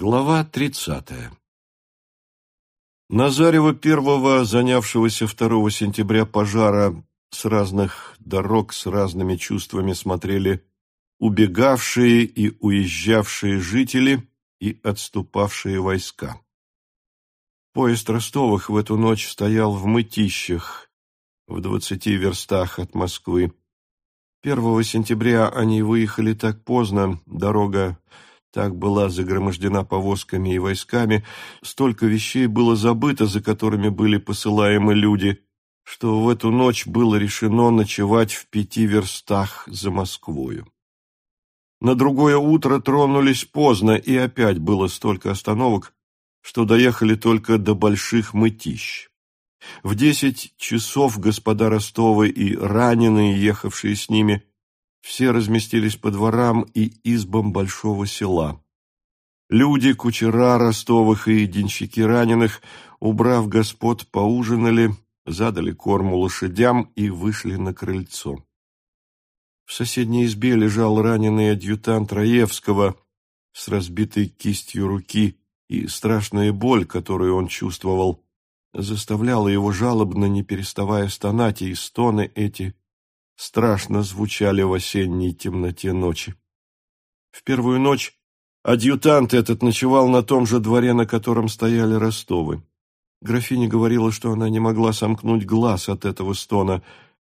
Глава тридцатая Назарева первого, занявшегося 2 сентября пожара, с разных дорог с разными чувствами смотрели убегавшие и уезжавшие жители и отступавшие войска. Поезд Ростовых в эту ночь стоял в Мытищах, в двадцати верстах от Москвы. Первого сентября они выехали так поздно, дорога так была загромождена повозками и войсками, столько вещей было забыто, за которыми были посылаемы люди, что в эту ночь было решено ночевать в пяти верстах за Москвою. На другое утро тронулись поздно, и опять было столько остановок, что доехали только до Больших Мытищ. В десять часов господа Ростовы и раненые, ехавшие с ними, все разместились по дворам и избам большого села. Люди, кучера Ростовых и денщики раненых, убрав господ, поужинали, задали корму лошадям и вышли на крыльцо. В соседней избе лежал раненый адъютант Раевского с разбитой кистью руки, и страшная боль, которую он чувствовал, заставляла его жалобно, не переставая стонать, и стоны эти страшно звучали в осенней темноте ночи. В первую ночь адъютант этот ночевал на том же дворе, на котором стояли Ростовы. Графиня говорила, что она не могла сомкнуть глаз от этого стона,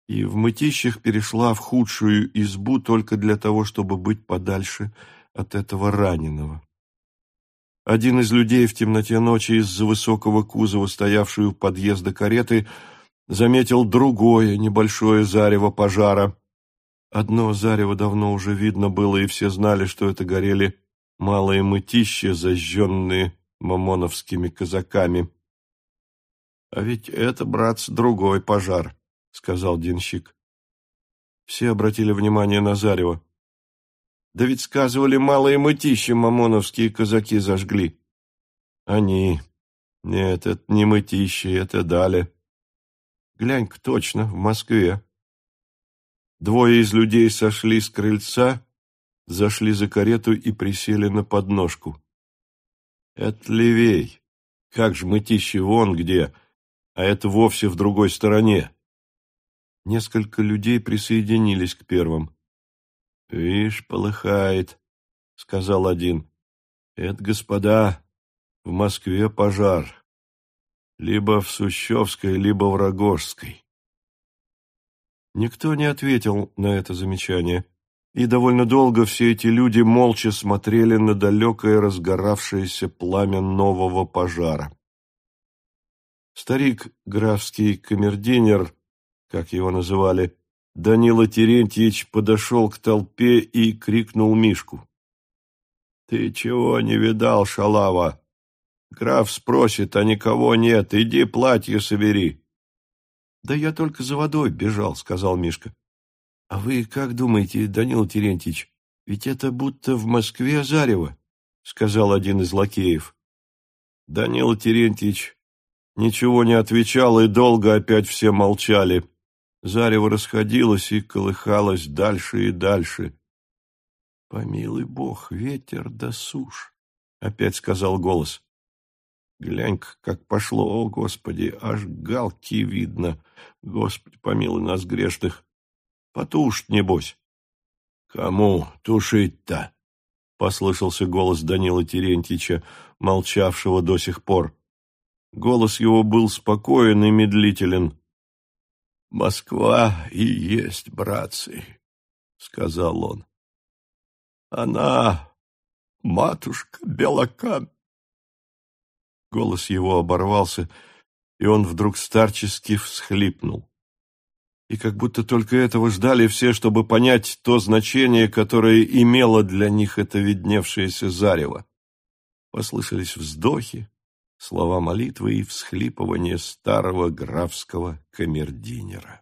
и в мытищах перешла в худшую избу только для того, чтобы быть подальше от этого раненого. Один из людей в темноте ночи из-за высокого кузова, стоявшей у подъезда кареты, заметил другое небольшое зарево пожара. Одно зарево давно уже видно было, и все знали, что это горели малые мытища, зажженные мамоновскими казаками. — А ведь это, братц, другой пожар, — сказал денщик. Все обратили внимание на зарево. — Да ведь, сказывали, малые мытища мамоновские казаки зажгли. — Они. Нет, это не мытищи, это дали. Глянь-ка точно, в Москве. Двое из людей сошли с крыльца, зашли за карету и присели на подножку. Это левей. Как ж мытищи вон где, а это вовсе в другой стороне. Несколько людей присоединились к первым. «Вишь, полыхает», — сказал один. «Это, господа, в Москве пожар либо в Сущевской, либо в Рогожской. Никто не ответил на это замечание, и довольно долго все эти люди молча смотрели на далекое разгоравшееся пламя нового пожара. Старик, графский камердинер, как его называли, Данила Терентьевич подошел к толпе и крикнул Мишку. «Ты чего не видал, шалава? Граф спросит, а никого нет. Иди платье собери. — Да я только за водой бежал, — сказал Мишка. — А вы как думаете, Данил Терентьевич, ведь это будто в Москве зарево, — сказал один из лакеев. Данил Терентьевич ничего не отвечал, и долго опять все молчали. Зарево расходилось и колыхалось дальше и дальше. — Помилуй бог, ветер да сушь, — опять сказал голос. Глянь-ка, как пошло, о, Господи, аж галки видно. Господи, помилуй нас грешных. Потушь, небось. Кому тушить-то? Послышался голос Данила Терентьевича, молчавшего до сих пор. Голос его был спокоен и медлителен. «Москва и есть, братцы», — сказал он. «Она, матушка Белокам, Голос его оборвался, и он вдруг старчески всхлипнул. И как будто только этого ждали все, чтобы понять то значение, которое имело для них это видневшееся зарево. Послышались вздохи, слова молитвы и всхлипывания старого графского камердинера.